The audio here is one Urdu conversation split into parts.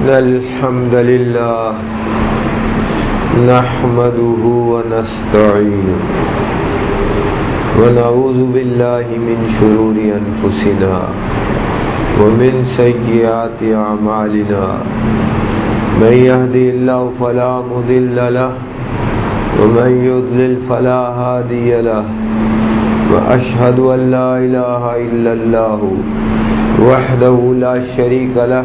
إن الحمد لله نحمده ونستعينه ونعوذ بالله من شرور أنفسنا ومن سيئات أعمالنا من يهدي الله فلا مضل له ومن يضلل فلا هادي له وأشهد أن لا إله إلا الله وحده لا شريك له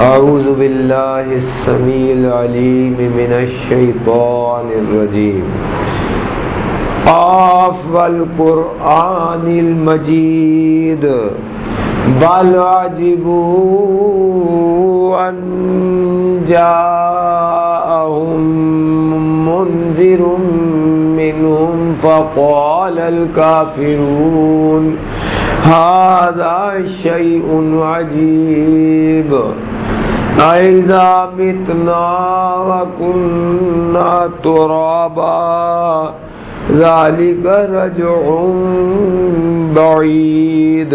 أعوذ بالله السميع العليم من الشيطان الرجيم. قاف والقرآن المجيد. بل عجبوا أن جاءهم منذر منهم فقال الكافرون، هذا شيء عجيب. أئذا متنا وكنا ترابا ذلك رجع بعيد.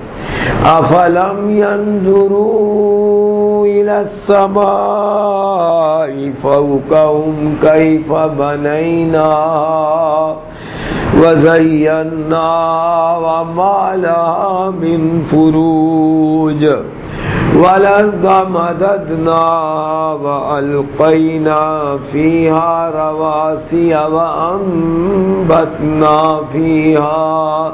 أفلم ينظروا إلى السماء فوقهم كيف بنينا وزينا وما لها من فروج ولد مددنا وألقينا فيها رواسي وأنبتنا فيها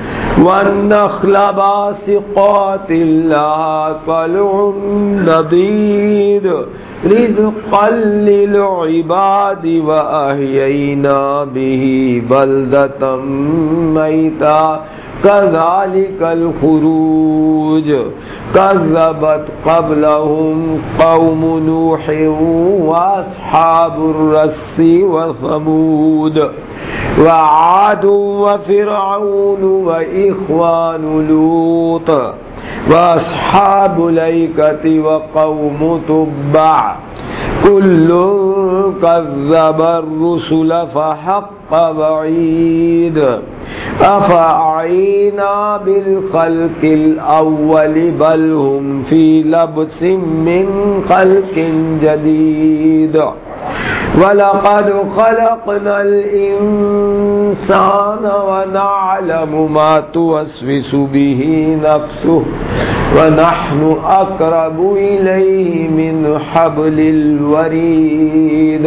والنخل باسقات لها طلع نضيد. رزقا للعباد وأهيينا به بلدة ميتا. كذلك الخروج كذبت قبلهم قوم نوح وأصحاب الرس وثمود. وعاد وفرعون وإخوان لوط وأصحاب ليكة وقوم تبع. كل كذب الرسل فحق بعيد أفعينا بالخلق الأول بل هم في لبس من خلق جديد. وَلَقَدْ خَلَقْنَا الْإِنسَانَ وَنَعْلَمُ مَا تُوَسْوِسُ بِهِ نَفْسُهُ وَنَحْنُ أَقْرَبُ إِلَيْهِ مِنْ حَبْلِ الْوَرِيدِ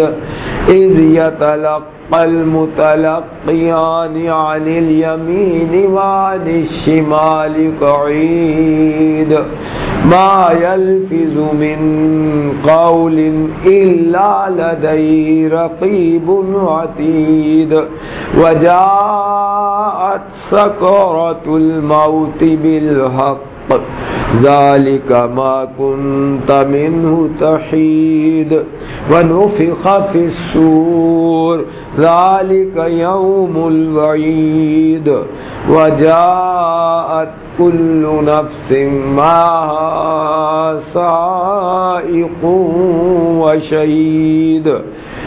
إِذْ يَتَلَقَّى المتلقيان عن اليمين وعن الشمال قعيد. ما يلفز من قول إلا لديه رقيب عتيد. وجاءت سكرة الموت بالحق. ذلك ما كنت منه تحيد ونفخ في السور ذلك يوم الوعيد وجاءت كل نفس معها سائق وشهيد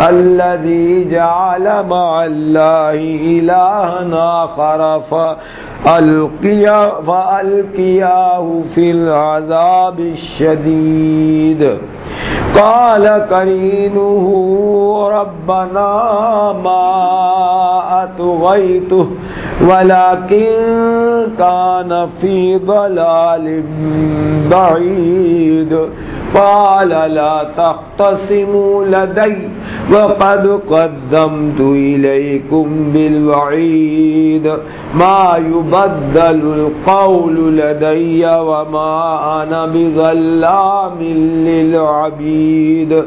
الذي جعل مع الله إلهنا خرفا فألقياه في العذاب الشديد. قال كرينه ربنا ما أتغيته، ولكن كان في ضلال بعيد. قال لا تختصموا لدي وقد قدمت إليكم بالوعيد ما يبدل القول لدي وما أنا بظلام للعبيد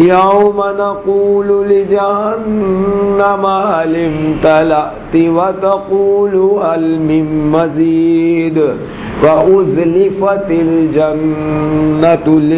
يوم نقول لجهنم هل امتلأت وتقول هل من مزيد وأزلفت الجنة للعبيد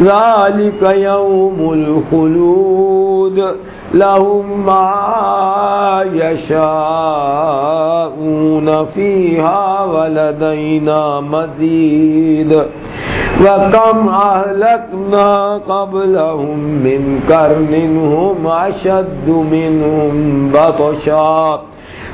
ذلك يوم الخلود. لهم ما يشاءون فيها ولدينا مزيد. وكم أهلكنا قبلهم من كرن هم أشد منهم بطشا.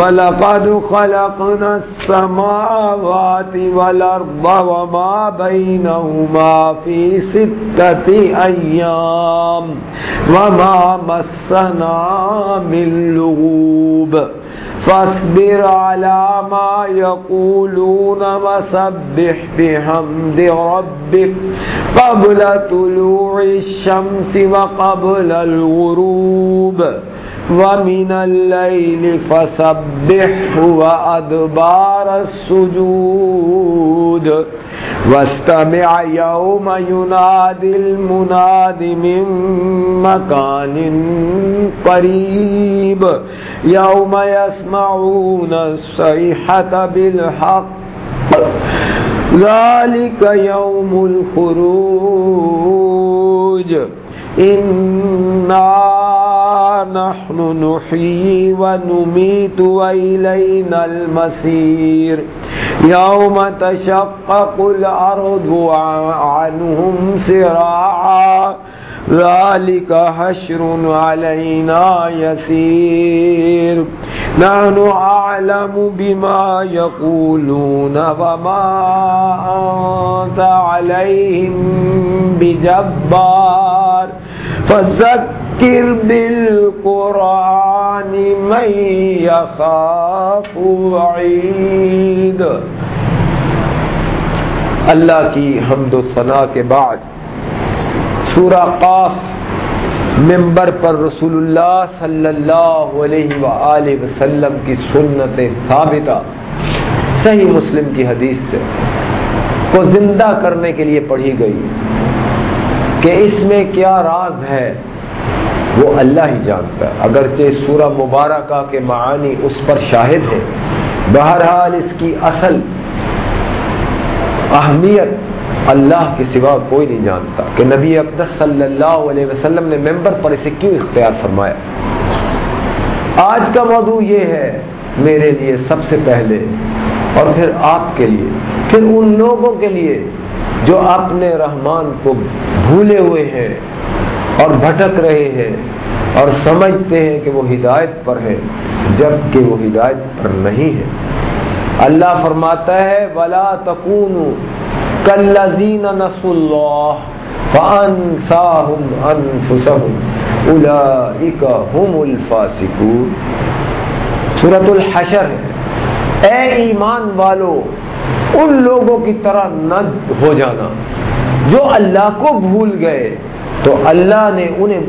ولقد خلقنا السماوات والأرض وما بينهما في ستة أيام وما مسنا من لغوب فاصبر على ما يقولون وسبح بحمد ربك قبل طلوع الشمس وقبل الغروب ومن الليل فسبح وأدبار السجود واستمع يوم ينادي المناد من مكان قريب يوم يسمعون الصيحة بالحق ذلك يوم الخروج إنا نحن نحيي ونميت وإلينا المسير يوم تشقق الأرض عنهم سراعا ذلك حشر علينا يسير نحن أعلم بما يقولون وما أنت عليهم بجبار فذكر بالقرآن من يخاف وعيد. اللہ کی حمد و ثنا کے بعد سورہ قاف ممبر پر رسول اللہ صلی اللہ علیہ وآلہ وسلم کی سنت ثابتہ صحیح مسلم کی حدیث سے کو زندہ کرنے کے لیے پڑھی گئی۔ کہ اس میں کیا راز ہے، وہ اللہ ہی جانتا ہے۔ اگرچہ سورہ مبارکہ کے معانی اس پر شاہد ہے بہرحال اس کی اصل اہمیت اللہ کے سوا کوئی نہیں جانتا۔ کہ نبی اقدس صلی اللہ علیہ وسلم نے ممبر پر اسے کیوں اختیار فرمایا؟ آج کا موضوع یہ ہے میرے لیے سب سے پہلے اور پھر آپ کے لیے، پھر ان لوگوں کے لیے جو اپنے رحمان کو بھولے ہوئے ہیں اور بھٹک رہے ہیں اور سمجھتے ہیں کہ وہ ہدایت پر ہے جبکہ وہ ہدایت پر نہیں ہے اللہ فرماتا ہے، ولا تکون کلین نس اللہ سورت الحشر، اے ایمان والو ان لوگوں کی طرح نہ ہو جانا۔ جو اللہ کو بھول گئے، تو اللہ نے انہیں،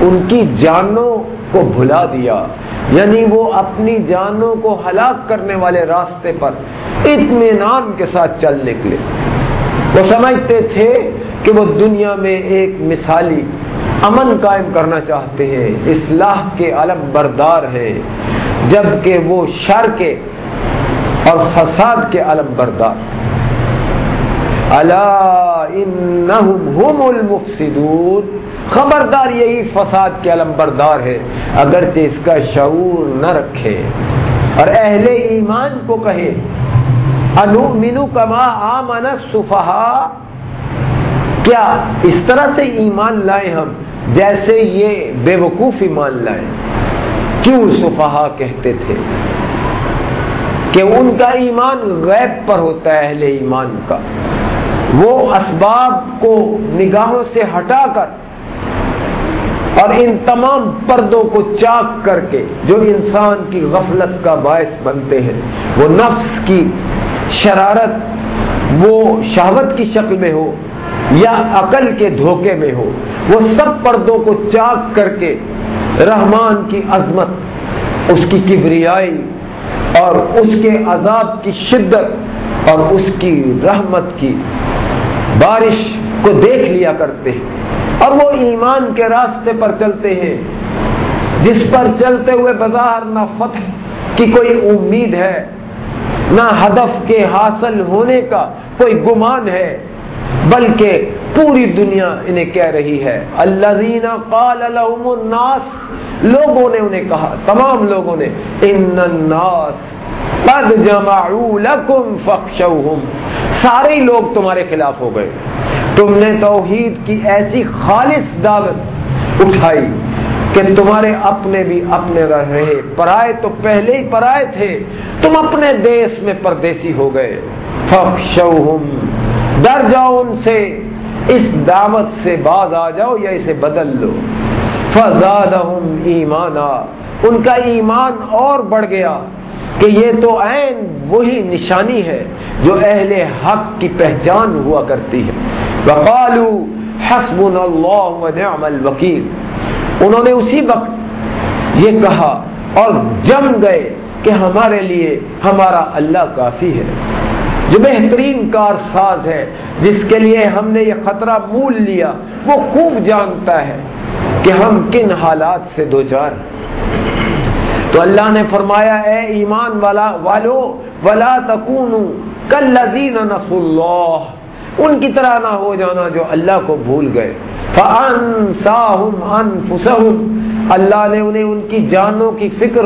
ان کی جانوں کو بھلا دیا۔ یعنی وہ اپنی جانوں کو ہلاک کرنے والے راستے پر اطمینان کے ساتھ چل نکلے۔ وہ سمجھتے تھے کہ وہ دنیا میں ایک مثالی امن قائم کرنا چاہتے ہیں، اصلاح کے علم بردار ہیں۔ جبکہ وہ شر کے اور فساد کے علم بردار اللہ المفسدون۔ خبردار یہی فساد کے علم بردار ہے، اگرچہ اس کا شعور نہ رکھے۔ اور اہل ایمان کو کہے انو کما آمن صفحا کیا اس طرح سے ایمان لائے ہم جیسے یہ بے وقوف ایمان لائے؟ کیوں صفحا کہتے تھے؟ کہ ان کا ایمان غیب پر ہوتا ہے اہل ایمان کا۔ وہ اسباب کو نگاہوں سے ہٹا کر اور ان تمام پردوں کو چاک کر کے جو انسان کی غفلت کا باعث بنتے ہیں، وہ نفس کی شرارت، وہ شہوت کی شکل میں ہو یا عقل کے دھوکے میں ہو، وہ سب پردوں کو چاک کر کے رحمان کی عظمت، اس کی کبریائی اور اس کے عذاب کی شدت اور اس کی رحمت کی بارش کو دیکھ لیا کرتے ہیں اور وہ ایمان کے راستے پر چلتے ہیں۔ جس پر چلتے ہوئے بظاہر نہ فتح کی کوئی امید ہے، نہ ہدف کے حاصل ہونے کا کوئی گمان ہے۔ بلکہ پوری دنیا انہیں کہہ رہی ہے۔ اللہ قال لهم الناس، لوگوں نے انہیں کہا، تمام لوگوں نے، ان الناس قد جمعوا لکم فخشوہم سارے لوگ تمہارے خلاف ہو گئے۔ تم نے توحید کی ایسی خالص دعوت اٹھائی کہ تمہارے اپنے بھی اپنے رہ رہے۔ پرائے تو پہلے ہی پرائے تھے۔ تم اپنے دیش میں پردیسی ہو گئے۔ فخشوہم ڈر جاؤ ان سے، اس دعوت سے باز آ جاؤ یا اسے بدل لو۔ فزادہم ایمانا۔ ان کا ایمان اور بڑھ گیا کہ یہ تو عین وہی نشانی ہے جو اہل حق کی پہچان ہوا کرتی ہے۔ وقالو حسب اللہ ونعم الوکیل انہوں نے اسی وقت یہ کہا اور جم گئے کہ ہمارے لیے ہمارا اللہ کافی ہے۔ جو بہترین کار ساز ہے، جس کے لیے ہم نے یہ خطرہ مول لیا، وہ خوب جانتا ہے کہ ہم کن حالات سے دو چار تو اللہ نے فرمایا، اے ایمان والا، والو، ولا تکون کل نس اللہ۔ ان کی طرح نہ ہو جانا جو اللہ کو بھول گئے۔ فَأَنسَاهُمْ أَنفُسَهُمْ اللہ نے انہیں ان کی جانوں کی فکر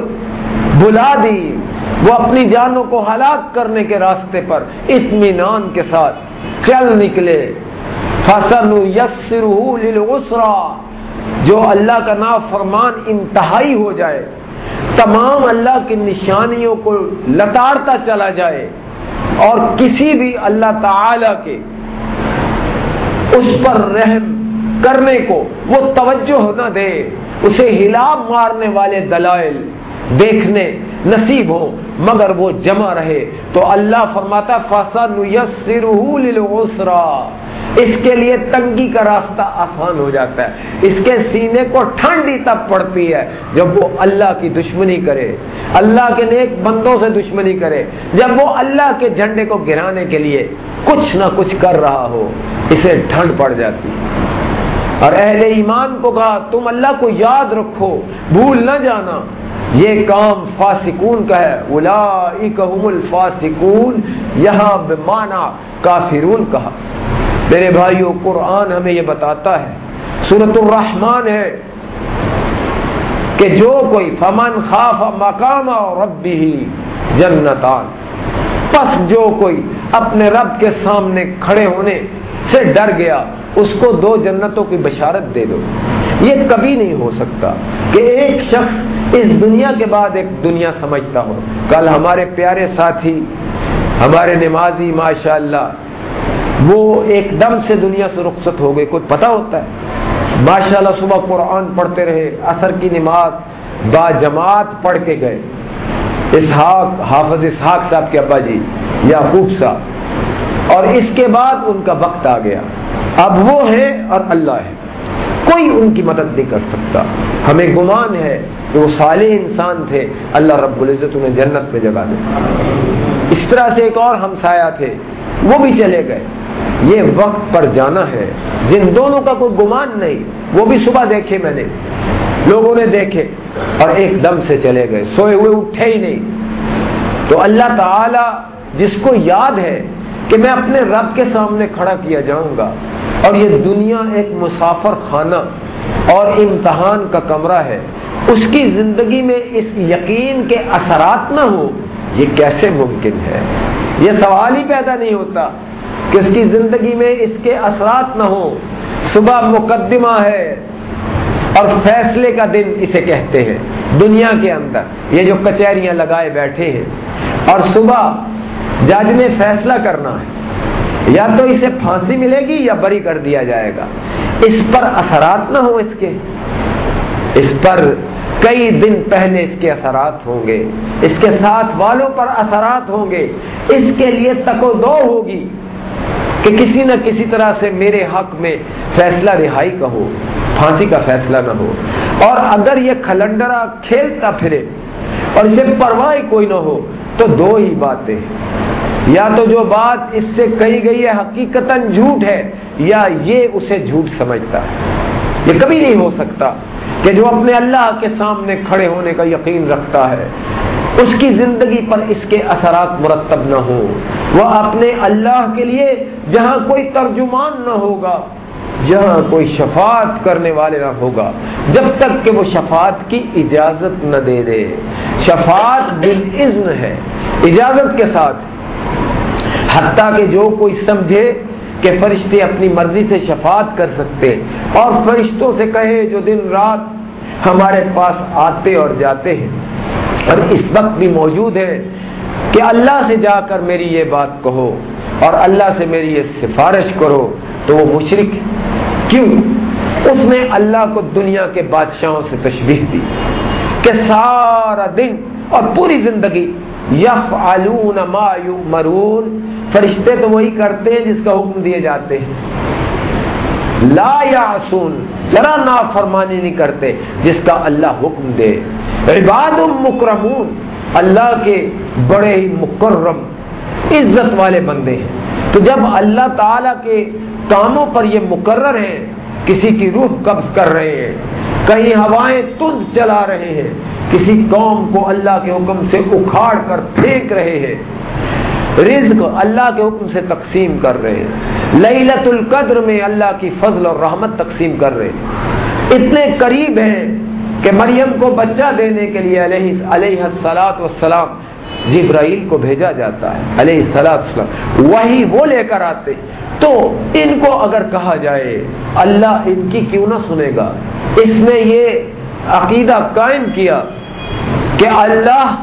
بلا دی۔ وہ اپنی جانوں کو ہلاک کرنے کے راستے پر اطمینان کے ساتھ چل نکلے۔ فصل یسر جو اللہ کا نام فرمان انتہائی ہو جائے، تمام اللہ کی نشانیوں کو لتاڑتا چلا جائے اور کسی بھی اللہ تعالی کے اس پر رحم کرنے کو وہ توجہ نہ دے، اسے ہلا مارنے والے دلائل دیکھنے نصیب ہو، مگر وہ جمع رہے۔ تو اللہ فرماتا فاسا اس کے لیے تنگی کا راستہ آسان ہو جاتا ہے۔ اس کے سینے کو ٹھنڈی تب پڑتی ہے جب وہ اللہ کی دشمنی کرے۔ اللہ کے نیک بندوں سے دشمنی کرے۔ جب وہ اللہ کے جھنڈے کو گرانے کے لیے کچھ نہ کچھ کر رہا ہو، اسے ٹھنڈ پڑ جاتی۔ اور اہل ایمان کو کہا، تم اللہ کو یاد رکھو، بھول نہ جانا۔ یہ کام فاسکون کا ہے۔ الفاسکون یہاں بمانا کافرون کہا۔ میرے بھائیو، قرآن ہمیں یہ بتاتا ہے سورت الرحمان ہے کہ جو کوئی، فمن خاف مقام اور ربی ہی جنتان، پس جو کوئی اپنے رب کے سامنے کھڑے ہونے سے ڈر گیا، اس کو دو جنتوں کی بشارت دے دو۔ یہ کبھی نہیں ہو سکتا کہ ایک شخص اس دنیا کے بعد ایک دنیا سمجھتا ہو کل ہمارے پیارے ساتھی، ہمارے نمازی ماشاء اللہ وہ ایک دم سے دنیا سے رخصت ہو گئے۔ کوئی پتہ ہوتا ہے؟ ماشاء اللہ صبح قرآن پڑھتے رہے اثر کی نماز، با جماعت پڑھ کے گئے۔ اسحاق، حافظ اسحاق صاحب کے ابا جی یعقوب صاحب۔ اور اس کے بعد ان کا وقت آ گیا۔ اب وہ ہے اور اللہ ہے۔ کوئی ان کی مدد نہیں کر سکتا۔ ہمیں گمان ہے کہ وہ صالح انسان تھے، اللہ رب العزت انہیں جنت میں جگہ دے۔ اس طرح سے ایک اور ہمسایا تھے، وہ بھی چلے گئے۔ یہ وقت پر جانا ہے، جن دونوں کا کوئی گمان نہیں، وہ بھی صبح دیکھے میں نے۔ لوگوں نے دیکھے اور ایک دم سے چلے گئے، سوئے ہوئے اٹھے ہی نہیں۔ تو اللہ تعالی جس کو یاد ہے کہ میں اپنے رب کے سامنے کھڑا کیا جاؤں گا، اور یہ دنیا ایک مسافر خانہ اور امتحان کا کمرہ ہے اس کی زندگی میں اس یقین کے اثرات نہ ہو، یہ کیسے ممکن ہے؟ یہ سوال ہی پیدا نہیں ہوتا کہ اس کی زندگی میں اس کے اثرات نہ ہو صبح مقدمہ ہے اور فیصلے کا دن اسے کہتے ہیں، دنیا کے اندر یہ جو کچہریاں لگائے بیٹھے ہیں۔ اور صبح جج نے فیصلہ کرنا ہے، یا تو اسے پھانسی ملے گی یا بری کر دیا جائے گا۔ اس پر اثرات نہ ہو اس کے۔ اس پر کئی دن پہلے اس کے اثرات ہوں گے۔ اس کے ساتھ والوں پر اثرات ہوں گے۔ اس کے لیے تک و دو ہوگی کہ کسی نہ کسی طرح سے میرے حق میں فیصلہ رہائی کا ہو، پھانسی کا فیصلہ نہ ہو۔ اور اگر یہ کھلنڈرا کھیلتا پھرے اور اسے پرواہ کوئی نہ ہو، تو دو ہی باتیں۔ یا تو جو بات اس سے کہی گئی ہے حقیقت جھوٹ ہے، یا یہ اسے جھوٹ سمجھتا ہے۔ یہ کبھی نہیں ہو سکتا۔ کہ جو اپنے اللہ کے سامنے کھڑے ہونے کا یقین رکھتا ہے، اس کی زندگی پر اس کے اثرات مرتب نہ ہو وہ اپنے اللہ کے لیے جہاں کوئی ترجمان نہ ہوگا، جہاں کوئی شفاعت کرنے والے نہ ہوگا، جب تک کہ وہ شفاعت کی اجازت نہ دے دے۔ شفاعت بالاذن ہے، اجازت کے ساتھ۔ حتیٰ کہ جو کوئی سمجھے کہ فرشتے اپنی مرضی سے شفاعت کر سکتے اور فرشتوں سے کہے جو دن رات ہمارے پاس آتے اور جاتے ہیں۔ اور اس وقت بھی موجود ہے کہ اللہ سے جا کر میری یہ بات کہو اور اللہ سے میری یہ سفارش کرو تو وہ مشرق کیوں؟ اس نے اللہ کو دنیا کے بادشاہوں سے تشبیح دی کہ سارا دن اور پوری زندگی یف ما مرون فرشتے تو وہی کرتے ہیں جس کا حکم دیے جاتے ہیں۔ لا یاسون ذرا نا فرمانی نہیں کرتے، جس کا اللہ حکم دے۔ عباد مکرمون، اللہ کے بڑے ہی مکرم، عزت والے بندے ہیں۔ تو جب اللہ تعالی کے کاموں پر یہ مقرر ہیں، کسی کی روح قبض کر رہے ہیں، کہیں ہوائیں تج چلا رہے ہیں، کسی قوم کو اللہ کے حکم سے اکھاڑ کر پھینک رہے ہیں رزق اللہ کے حکم سے تقسیم کر رہے ہیں۔ لیلت القدر میں اللہ کی فضل اور رحمت تقسیم کر رہے ہیں۔ اتنے قریب ہیں کہ مریم کو بچہ دینے کے لیے علیہ علیہ السلاط والسلام جبرائیل کو بھیجا جاتا ہے۔ علیہ السلام وہی وہ لے کر آتے تو ان کو اگر کہا جائے، اللہ ان کی کیوں نہ سنے گا؟ اس نے یہ عقیدہ قائم کیا کہ اللہ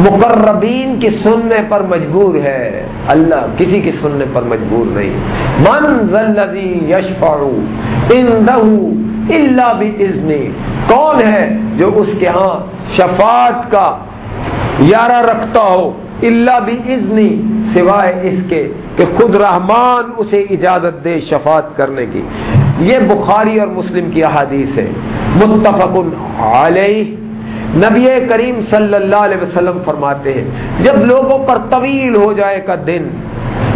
مقربین کی سننے پر مجبور ہے۔ اللہ کسی کی سننے پر مجبور نہیں۔ من یشفع الا باذنی کون ہے جو اس کے ہاں شفاعت کا یارہ رکھتا ہو اللہ بھی ازنی سوائے اس کے کہ خود رحمان اسے اجازت دے شفاعت کرنے کی۔ یہ بخاری اور مسلم کی احادیث ہے۔ متفق علیہ۔ نبی کریم صلی اللہ علیہ وسلم فرماتے ہیں، جب لوگوں پر طویل ہو جائے کا دن،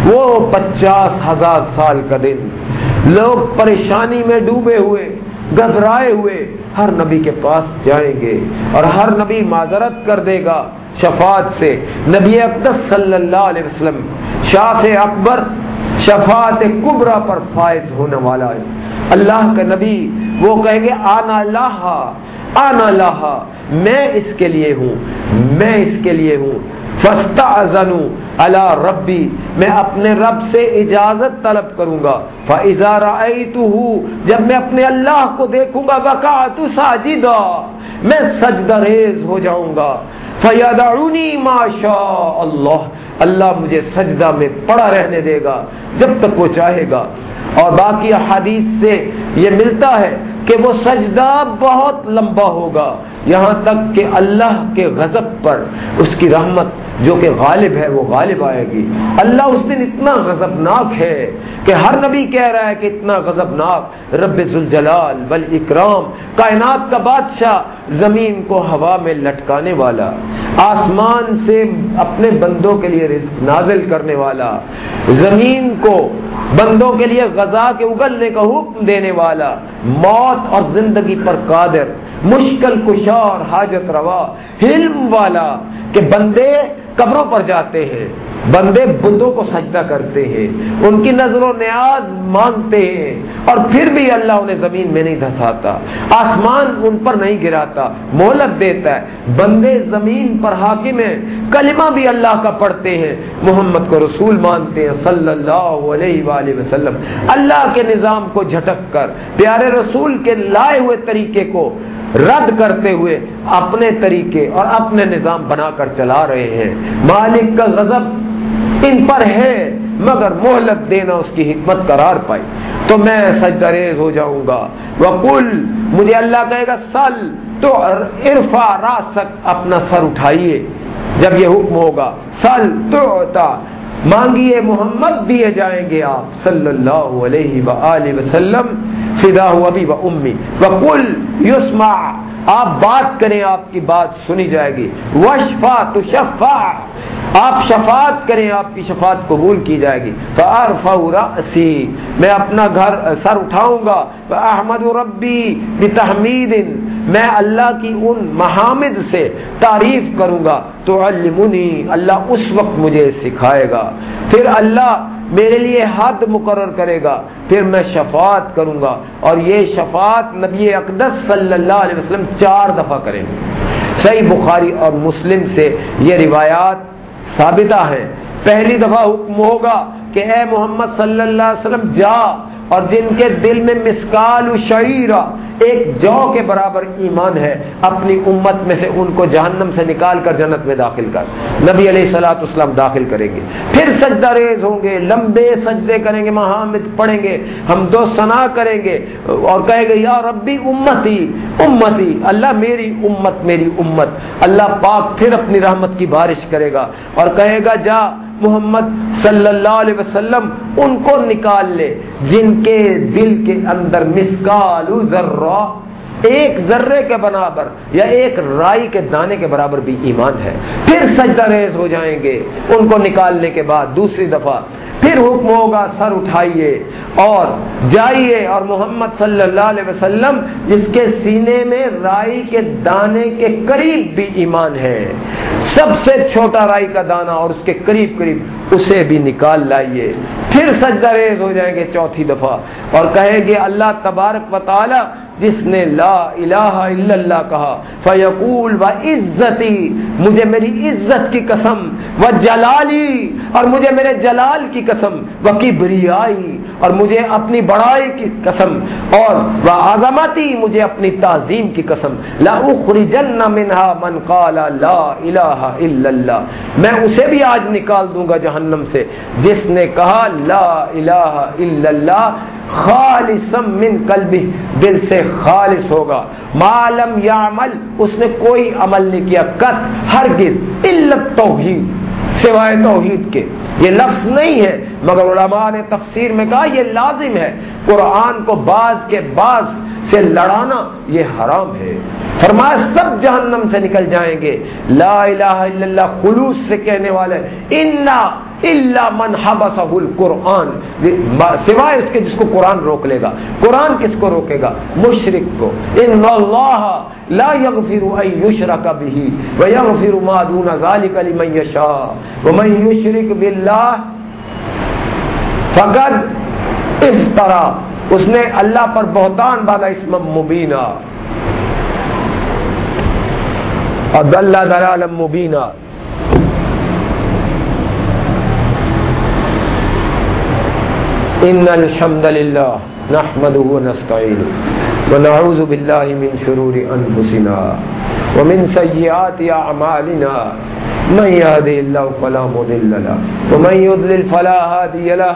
وہ پچاس ہزار سال کا دن، لوگ پریشانی میں ڈوبے ہوئے، گھبرائے ہوئے، ہر نبی کے پاس جائیں گے اور ہر نبی معذرت کر دے گا شفاعت سے۔ نبی اقدس صلی اللہ علیہ وسلم شاف اکبر شفاعت کبرا پر فائز ہونے والا ہے۔ اللہ کا نبی وہ کہیں گے، آنا لاہا آنا لاہا میں اس کے لیے ہوں، میں اس کے لیے ہوں۔ فستا اللہ ربی، میں اپنے رب سے اجازت طلب کروں گا۔ فضا جب میں اپنے اللہ کو دیکھوں گا وقا تو ساجدہ میں سجدہ ریز ہو جاؤں گا۔ فیادعونی ماشا اللہ اللہ مجھے سجدہ میں پڑا رہنے دے گا، جب تک وہ چاہے گا۔ اور باقی حدیث سے یہ ملتا ہے کہ وہ سجدہ بہت لمبا ہوگا۔ یہاں تک کہ اللہ کے غضب پر اس کی رحمت جو کہ غالب ہے، وہ غالب آئے گی۔ اللہ اس دن اتنا غضبناک ہے کہ ہر نبی کہہ رہا ہے کہ اتنا غضبناک۔ رب ذوالجلال بل اکرام کائنات کا بادشاہ زمین کو ہوا میں لٹکانے والا، آسمان سے اپنے بندوں کے لیے رزق نازل کرنے والا، زمین کو بندوں کے لیے غذا کے اگلنے کا حکم دینے والا، موت اور زندگی پر قادر، مشکل کشار حاجت روا، حلم والا کہ بندے قبروں پر جاتے ہیں۔ بندے بندوں کو سجدہ کرتے ہیں، ان کی نظر و نیاز مانگتے ہیں، اور پھر بھی اللہ انہیں زمین میں نہیں دھساتا، آسمان ان پر نہیں گراتا، مہلت دیتا ہے۔ بندے زمین پر حاکم ہیں، کلمہ بھی اللہ کا پڑھتے ہیں۔ محمد کو رسول مانتے ہیں، صلی اللہ علیہ وآلہ وسلم۔ اللہ کے نظام کو جھٹک کر، پیارے رسول کے لائے ہوئے طریقے کو رد کرتے ہوئے اپنے طریقے اور اپنے نظام بنا کر چلا رہے ہیں۔ مالک کا غضب ان پر ہے، مگر مہلت دینا اس کی حکمت قرار پائی۔ تو میں سجدریز ہو جاؤں گا۔ وکل مجھے اللہ کہے گا، سل تو عرفا، راسک، اپنا سر اٹھائیے۔ جب یہ حکم ہوگا، سل تو مانگیے محمد دیے جائیں گے آپ۔ صلی اللہ علیہ وآلہ وسلم فدا ابی و امی۔ وقل یسما آپ بات کریں، آپ کی بات سنی جائے گی۔ وشفا تو شفا آپ شفاعت کریں، آپ کی شفاعت قبول کی جائے گی۔ رأسی میں اپنا گھر، سر اٹھاؤں گا۔ احمد ربی بتحمید میں اللہ کی ان محامد سے تعریف کروں گا۔ تو علمنی اللہ اس وقت مجھے سکھائے گا۔ پھر اللہ میرے لیے حد مقرر کرے گا، پھر میں شفاعت کروں گا۔ اور یہ شفاعت نبی اقدس صلی اللہ علیہ وسلم چار دفعہ کریں گے۔ صحیح بخاری اور مسلم سے یہ روایات ثابتہ ہے پہلی دفعہ حکم ہوگا کہ اے محمد صلی اللہ علیہ وسلم جا اور جن کے دل میں مسکال شعیرہ ایک جو کے برابر ایمان ہے، اپنی امت میں سے ان کو جہنم سے نکال کر جنت میں داخل کر۔ نبی علیہ سلاۃ اسلام داخل کریں گے۔ پھر سجدہ ریز ہوں گے، لمبے سجدے کریں گے محمد پڑھیں گے، ہم دو سنا کریں گے۔ اور کہے گے یا ربی امتی امتی، اللہ میری امت میری امت۔ اللہ پاک پھر اپنی رحمت کی بارش کرے گا۔ اور کہے گا، جا محمد صلی اللہ علیہ وسلم، ان کو نکال لے، جن کے دل کے اندر مسکال ذرہ ایک ذرے کے برابر یا ایک رائی کے دانے کے برابر بھی ایمان ہے۔ پھر سجدہ ریز ہو جائیں گے، ان کو نکالنے کے بعد دوسری دفعہ۔ پھر حکم ہوگا، سر اٹھائیے اور جائیے۔ اور محمد صلی اللہ علیہ وسلم، جس کے سینے میں رائی کے دانے کے قریب بھی ایمان ہے۔ سب سے چھوٹا رائی کا دانا اور اس کے قریب قریب اسے بھی نکال لائیے۔ پھر سجدہ ریز ہو جائیں گے چوتھی دفعہ۔ اور کہے گے، اللہ تبارک و تعالی جس نے لا الہ الا اللہ کہا فیقول و عزتی مجھے میری عزت کی قسم و جلالی اور مجھے میرے جلال کی قسم و کبریائی اور مجھے اپنی بڑائی کی قسم، اور وہ عظمتی مجھے اپنی تعظیم کی قسم۔ لا اخرجن منها من قال لا الہ الا اللہ میں اسے بھی آج نکال دوں گا جہنم سے۔ جس نے کہا، لا الہ الا اللہ خالص من قلبی دل سے خالص ہوگا۔ معلم عمل اس نے کوئی عمل نہیں کیا۔ کت ہرگز علت توحید سوائے توحید کے۔ یہ لفظ نہیں ہے، مگر علماء نے تفسیر میں کہا یہ لازم ہے۔ قرآن کو بعض کے بعض سے لڑانا یہ حرام ہے۔ فرمایا، سب جہنم سے نکل جائیں گے۔ لا الہ الا اللہ خلوص سے کہنے والے، انا اللہ من حبسہ القرآن۔ سوائے اس کے جس کو قرآن روک لے گا۔ قرآن کس کو روکے گا؟ مشرق کو۔ ان اللہ لا يغفر ان يشرك به ويغفر ما دون ذلك لمن يشاء۔ ومن يشرك بالله فقد افترا اس نے اللہ پر بہتان والا اسم مبینہ اور اللہ دلال مبینہ ان الحمد للہ نحمده ونستعینه ونعوذ بالله من شرور انفسنا ومن سیئات اعمالنا۔ من يهده اللہ فلا مضل له، ومن یدلل فلا حادی لہ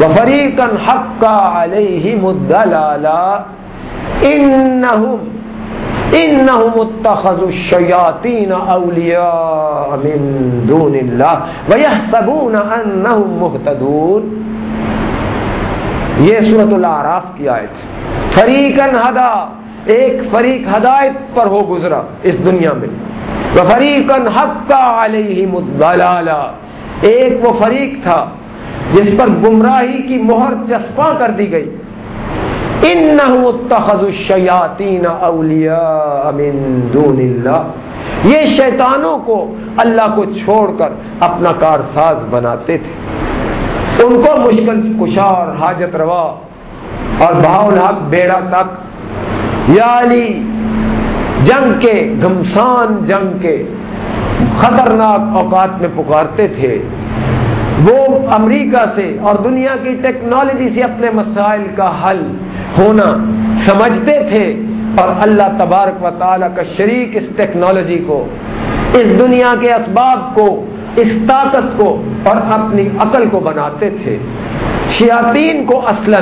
وفريقا حق عليهم الدلالة إنهم انہم اتخذوا الشیاطین اولیاء من دون اللہ ویحسبون انہم مہتدون یہ سورة الاعراف کی آیت. فریقن ہدا ایک فریق ہدایت پر ہو گزرا اس دنیا میں. وفریقن حق علیہم الضلالہ ایک وہ فریق تھا جس پر گمراہی کی مہر چسپاں کر دی گئی۔ الشیاطین اولیاء من دون اللہ۔ یہ شیطانوں کو اللہ کو چھوڑ کر اپنا کار ساز بناتے تھے۔ ان کو مشکل کشار، حاجت روا اور بہاول حق، بیڑا تک۔ یا علی، جنگ کے گمسان جنگ کے خطرناک اوقات میں پکارتے تھے۔ وہ امریکہ سے اور دنیا کی ٹیکنالوجی سے اپنے مسائل کا حل ہونا سمجھتے تھے اور اللہ تبارک و تعالیٰ کا شریک اس ٹیکنالوجی کو، اس دنیا کے اسباب کو، اس طاقت کو اور اپنی عقل کو بناتے تھے۔ شیاطین کو اصلا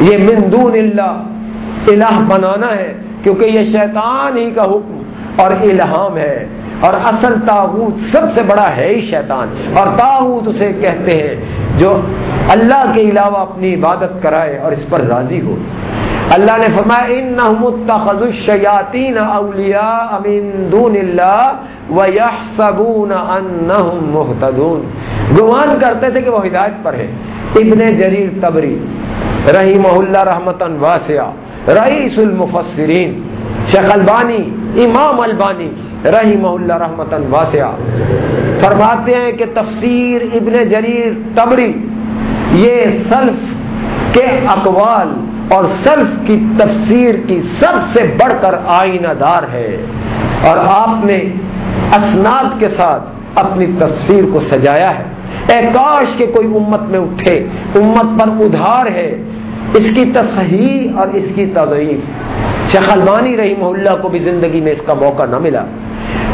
یہ مندون اللہ الہ بنانا ہے، کیونکہ یہ شیطان ہی کا حکم اور الہام ہے۔ اور اصل تاغوت سب سے بڑا ہے ہی شیطان۔ اور تاغوت اسے کہتے ہیں جو اللہ کے علاوہ اپنی عبادت کرائے اور اس پر راضی ہو۔ اللہ نے فرمایا، انہم اتخذوا الشیاطین اولیاء من دون اللہ ویحسبون انہم مہتدون۔ گمان کرتے تھے کہ وہ ہدایت پر ہے ابن جریر تبری رحمہ اللہ رحمتا واسعہ، رئیس المفسرین، شیخ البانی امام البانی رحمہ اللہ رحمت واسعہ فرماتے ہیں کہ تفسیر ابن جریر تبری یہ سلف کے اقوال اور سلف کی تفسیر کی سب سے بڑھ کر آئینہ دار ہے اور آپ نے اسناد کے ساتھ اپنی تفسیر کو سجایا ہے۔ اے کاش کے کوئی امت میں اٹھے، امت پر ادھار ہے، اس کی تصحیح اور اس کی تضعیف۔ شیخ البانی رحمہ اللہ کو بھی زندگی میں اس کا موقع نہ ملا۔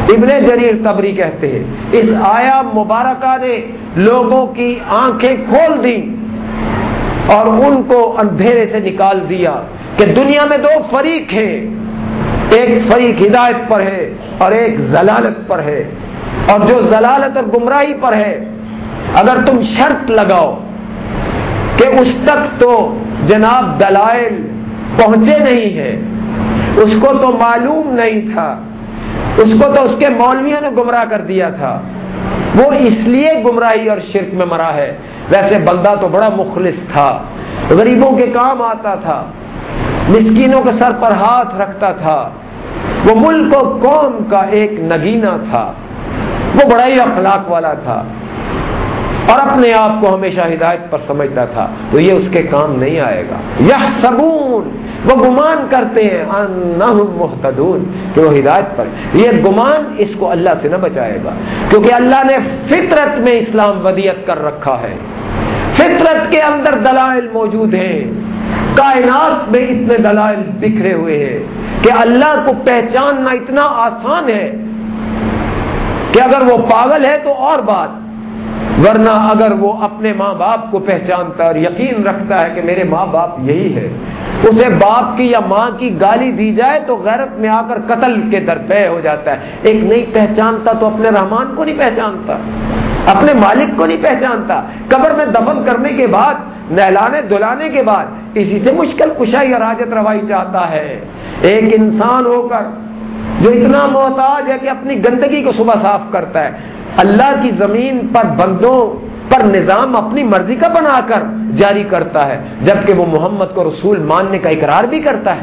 ابن جریر تبری کہتے ہیں، اس آیا مبارکہ نے لوگوں کی آنکھیں کھول دی اور ان کو اندھیرے سے نکال دیا کہ دنیا میں دو فریق ہیں۔ ایک فریق ہدایت پر ہے اور ایک ضلالت پر ہے۔ اور جو ضلالت اور گمراہی پر ہے، اگر تم شرط لگاؤ کہ اس تک تو جناب دلائل پہنچے نہیں ہیں اس کو تو معلوم نہیں تھا۔ اس کو تو اس کے مولویوں نے گمراہ کر دیا تھا۔ وہ اس لیے گمراہی اور شرک میں مرا ہے۔ ویسے بندہ تو بڑا مخلص تھا۔ غریبوں کے کام آتا تھا۔ مسکینوں کے سر پر ہاتھ رکھتا تھا۔ وہ ملک و قوم کا ایک نگینا تھا۔ وہ بڑا ہی اخلاق والا تھا۔ اور اپنے آپ کو ہمیشہ ہدایت پر سمجھتا تھا۔ تو یہ اس کے کام نہیں آئے گا۔ یہ سبون وہ گمان کرتے ہیں محتدون کہ وہ ہدایت پر یہ گمان اس کو اللہ سے نہ بچائے گا، کیونکہ اللہ نے فطرت میں اسلام ودیت کر رکھا ہے۔ فطرت کے اندر دلائل موجود ہیں۔ کائنات میں اتنے دلائل بکھرے ہوئے ہیں کہ اللہ کو پہچاننا اتنا آسان ہے کہ اگر وہ پاگل ہے تو اور بات۔ ورنہ اگر وہ اپنے ماں باپ کو پہچانتا ہے اور یقین رکھتا ہے کہ میرے ماں باپ یہی ہے، اسے باپ کی یا ماں کی گالی دی جائے تو غیرت میں آ کر قتل کے درپے ہو جاتا ہے۔ ایک نہیں پہچانتا تو اپنے رحمان کو نہیں پہچانتا، اپنے مالک کو نہیں پہچانتا۔ قبر میں دفن کرنے کے بعد، نہلانے دلانے کے بعد اسی سے مشکل کشائی اور راجت روائی چاہتا ہے۔ ایک انسان ہو کر جو اتنا محتاج ہے کہ اپنی گندگی کو صبح صاف کرتا ہے اللہ کی زمین پر بندوں پر نظام اپنی مرضی کا بنا کر جاری کرتا ہے، جبکہ وہ محمد کو رسول ماننے کا اقرار بھی کرتا ہے۔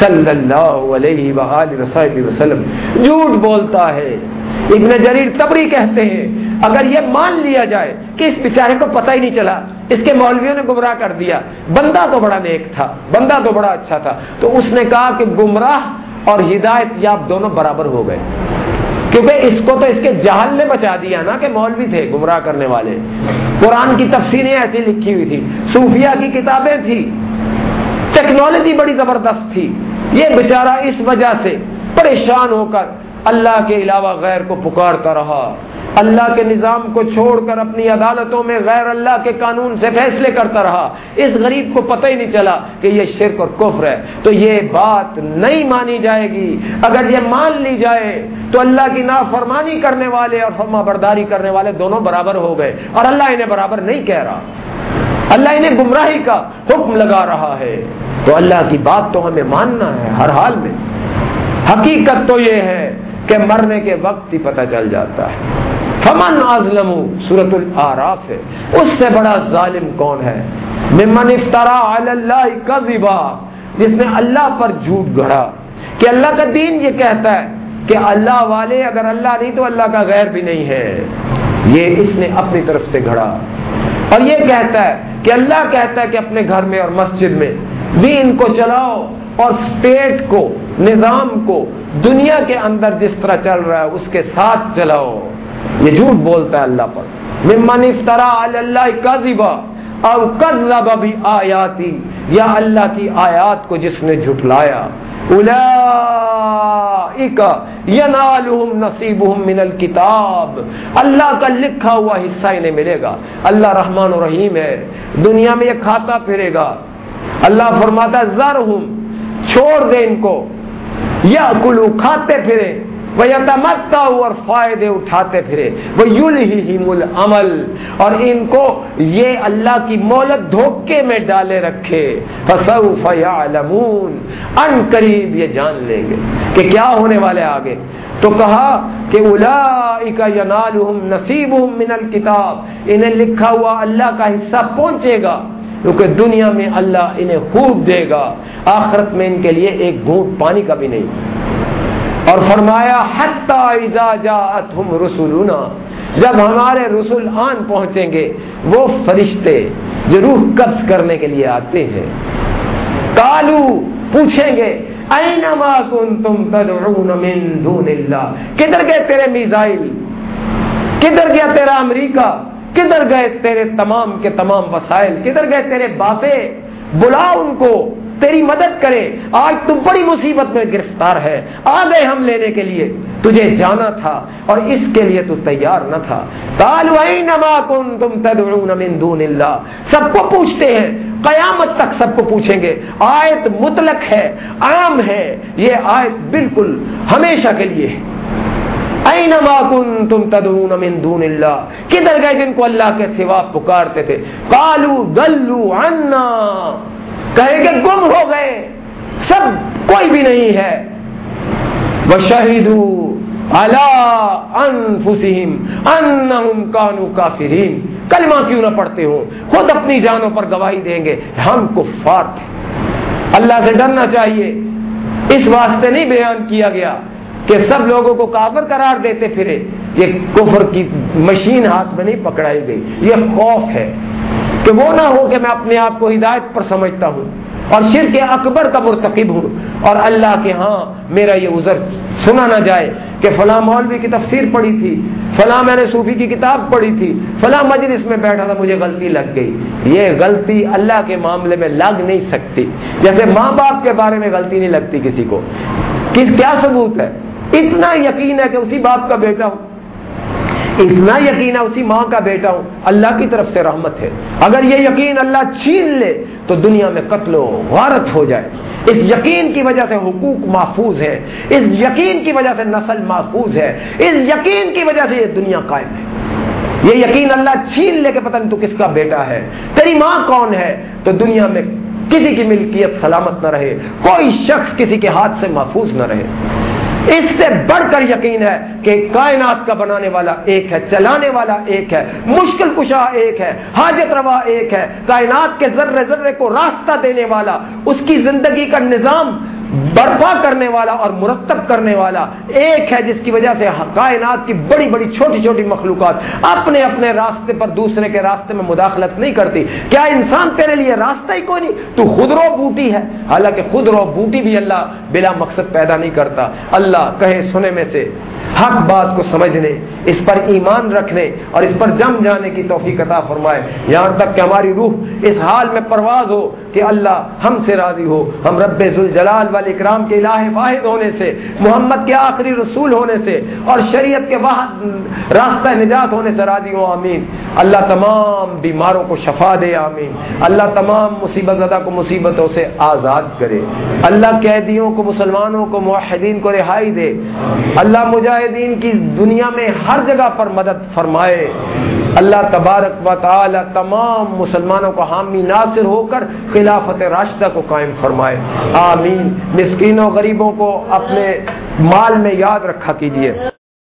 صلی اللہ علیہ وآلہ وسلم جھوٹ بولتا ہے۔ ابن جریر تبری کہتے ہیں، اگر یہ مان لیا جائے کہ اس بیچارے کو پتہ ہی نہیں چلا، اس کے مولویوں نے گمراہ کر دیا۔ بندہ تو بڑا نیک تھا، بندہ تو بڑا اچھا تھا۔ تو اس نے کہا کہ گمراہ اور ہدایت یاب دونوں برابر ہو گئے۔ کیونکہ اس کو تو اس کے جہل نے بچا دیا نا کہ مولوی تھے گمراہ کرنے والے۔ قرآن کی تفصیلیں ایسی لکھی ہوئی تھی صوفیہ کی کتابیں تھی ٹیکنالوجی بڑی زبردست تھی۔ یہ بیچارہ اس وجہ سے پریشان ہو کر اللہ کے علاوہ غیر کو پکارتا رہا۔ اللہ کے نظام کو چھوڑ کر اپنی عدالتوں میں غیر اللہ کے قانون سے فیصلے کرتا رہا۔ اس غریب کو پتہ ہی نہیں چلا کہ یہ شرک اور کفر ہے۔ تو یہ بات نہیں مانی جائے گی۔ اگر یہ مان لی جائے تو اللہ کی نافرمانی کرنے والے اور فرما برداری کرنے والے دونوں برابر ہو گئے۔ اور اللہ انہیں برابر نہیں کہہ رہا۔ اللہ انہیں گمراہی کا حکم لگا رہا ہے۔ تو اللہ کی بات تو ہمیں ماننا ہے ہر حال میں۔ حقیقت تو یہ ہے کہ مرنے کے وقت ہی پتہ چل جاتا ہے۔ فمن ازلم سورت العراف ہے، اس سے بڑا ظالم کون ہے؟ ممن افطرا اللہ کذبا، جس نے اللہ پر جھوٹ گھڑا۔ کہ اللہ کا دین یہ کہتا ہے کہ اللہ والے اگر اللہ نہیں تو اللہ کا غیر بھی نہیں ہے۔ یہ اس نے اپنی طرف سے گھڑا۔ اور یہ کہتا ہے کہ اللہ کہتا ہے کہ اپنے گھر میں اور مسجد میں دین کو چلاؤ اور اسٹیٹ کو، نظام کو، دنیا کے اندر جس طرح چل رہا ہے، اس کے ساتھ چلاؤ۔ یہ جھوٹ بولتا ہے اللہ پر۔ ممن افطرا اللہ کذبا اور کذب بھی آیاتی یا اللہ کی آیات کو جس نے جھٹلایا۔ نصیبهم من الكتاب اللہ کا لکھا ہوا حصہ انہیں ملے گا۔ اللہ رحمان و رحیم ہے۔ دنیا میں یہ کھاتا پھرے گا۔ اللہ فرماتا زر چھوڑ دے ان کو۔ یا کلو کھاتے پھرے وہ تمکتا اور فائدے اٹھاتے پھرے۔ وہ یل ہی اور ان کو یہ اللہ کی مولت دھوکے میں ڈالے رکھے۔ فسوف یعلمون ان قریب یہ جان لیں گے کہ کیا ہونے والے آگے۔ تو کہا کہ اولئک ینالہم نصیبہم من الکتاب۔ انہیں لکھا ہوا اللہ کا حصہ پہنچے گا۔ کیونکہ دنیا میں اللہ انہیں خوب دے گا۔ آخرت میں ان کے لیے ایک گھونٹ پانی کا بھی نہیں۔ اور فرمایا اذا جاءتهم رسولنا جب ہمارے رسول آن پہنچیں گے، وہ فرشتے جو روح قبض کرنے کے لیے آتے ہیں. کالو پوچھیں گے اینما کنتم تدعون من دون اللہ؟ کدھر گئے تیرے میزائل؟ کدھر گیا تیرا امریکہ؟ کدھر گئے تیرے تمام کے تمام وسائل؟ کدھر گئے تیرے باپے بلا ان کو تیری مدد کرے۔ آج تو بڑی مصیبت میں گرفتار ہے۔ آ گئے ہم لینے کے لیے تجھے جانا تھا اور اس کے لیے تو تیار نہ تھا۔ من دون اللہ۔ سب کو پوچھتے ہیں، قیامت تک سب کو پوچھیں گے۔ آیت مطلق ہے، عام ہے۔ یہ آیت بالکل ہمیشہ کے لیے ہے۔ تم تدعون من دون اللہ۔ کدھر گئے جن کو اللہ کے سوا پکارتے تھے؟ کالو گلو عنا۔ کہیں کہ گم ہو گئے، سب کوئی بھی نہیں ہے۔ وہ شہید کانو کافرین کلمہ کیوں نہ پڑھتے ہو خود اپنی جانوں پر گواہی دیں گے، ہم کو تھے۔ اللہ سے ڈرنا چاہیے۔ اس واسطے نہیں بیان کیا گیا کہ سب لوگوں کو کافر قرار دیتے پھرے۔ یہ کفر کی مشین ہاتھ میں نہیں پکڑائی گئی۔ یہ خوف ہے۔ کہ وہ نہ ہو کہ میں اپنے آپ کو ہدایت پر سمجھتا ہوں اور شرک اکبر کا مرتکب ہوں اور اللہ کے ہاں میرا یہ عذر سنا نہ جائے کہ فلاں مولوی کی تفسیر پڑھی تھی، فلاں میں نے صوفی کی کتاب پڑھی تھی، فلاں مجلس میں بیٹھا تھا، مجھے غلطی لگ گئی۔ یہ غلطی اللہ کے معاملے میں لگ نہیں سکتی۔ جیسے ماں باپ کے بارے میں غلطی نہیں لگتی کسی کو۔ کس کیا ثبوت ہے؟ اتنا یقین ہے کہ اسی باپ کا بیٹا ہوں اتنا یقین ہے اسی ماں کا بیٹا ہوں، اللہ کی طرف سے رحمت ہے۔ اگر یہ یقین اللہ چھین لے، تو دنیا میں قتل و غارت ہو جائے۔ اس یقین کی وجہ سے حقوق محفوظ ہے اس یقین کی وجہ سے نسل محفوظ ہے۔ اس یقین کی وجہ سے یہ دنیا قائم ہے۔ یہ یقین اللہ چھین لے کے پتہ نہیں تو کس کا بیٹا ہے۔ تیری ماں کون ہے؟ تو دنیا میں کسی کی ملکیت سلامت نہ رہے۔ کوئی شخص کسی کے ہاتھ سے محفوظ نہ رہے۔ اس سے بڑھ کر یقین ہے کہ کائنات کا بنانے والا ایک ہے، چلانے والا ایک ہے، مشکل کشا ایک ہے، حاجت روا ایک ہے۔ کائنات کے ذرے ذرے کو راستہ دینے والا، اس کی زندگی کا نظام برپا کرنے والا اور مرتب کرنے والا ایک ہے جس کی وجہ سے کائنات کی بڑی بڑی چھوٹی چھوٹی مخلوقات اپنے اپنے راستے پر دوسرے کے راستے میں مداخلت نہیں کرتی۔ کیا انسان تیرے لیے راستہ ہی کوئی نہیں؟ تو خود رو بوٹی ہے۔ حالانکہ خود رو بوٹی بھی اللہ بلا مقصد پیدا نہیں کرتا۔ اللہ کہے سنے میں سے حق بات کو سمجھنے، اس پر ایمان رکھنے اور اس پر جم جانے کی توفیق عطا فرمائے۔ یہاں تک کہ ہماری روح اس حال میں پرواز ہو کہ اللہ ہم سے راضی ہو۔ ہم رب ذوالجلال والے اکرام کے الہ واحد ہونے سے، محمد کے آخری رسول ہونے سے اور شریعت کے واحد راستہ نجات ہونے سے راضی ہو آمین۔ اللہ تمام بیماروں کو شفا دے۔ آمین۔ اللہ تمام مصیبت زدہ کو مصیبتوں سے آزاد کرے۔ اللہ قیدیوں کو، مسلمانوں کو معاہدین کو رہائی دے۔ اللہ مجاہدین کی دنیا میں ہر جگہ پر مدد فرمائے۔ اللہ تبارک و تعالی تمام مسلمانوں کو حامی ناصر ہو کر خلافت راشدہ کو قائم فرمائے۔ آمین۔ مسکینوں، غریبوں کو اپنے مال میں یاد رکھا کیجیے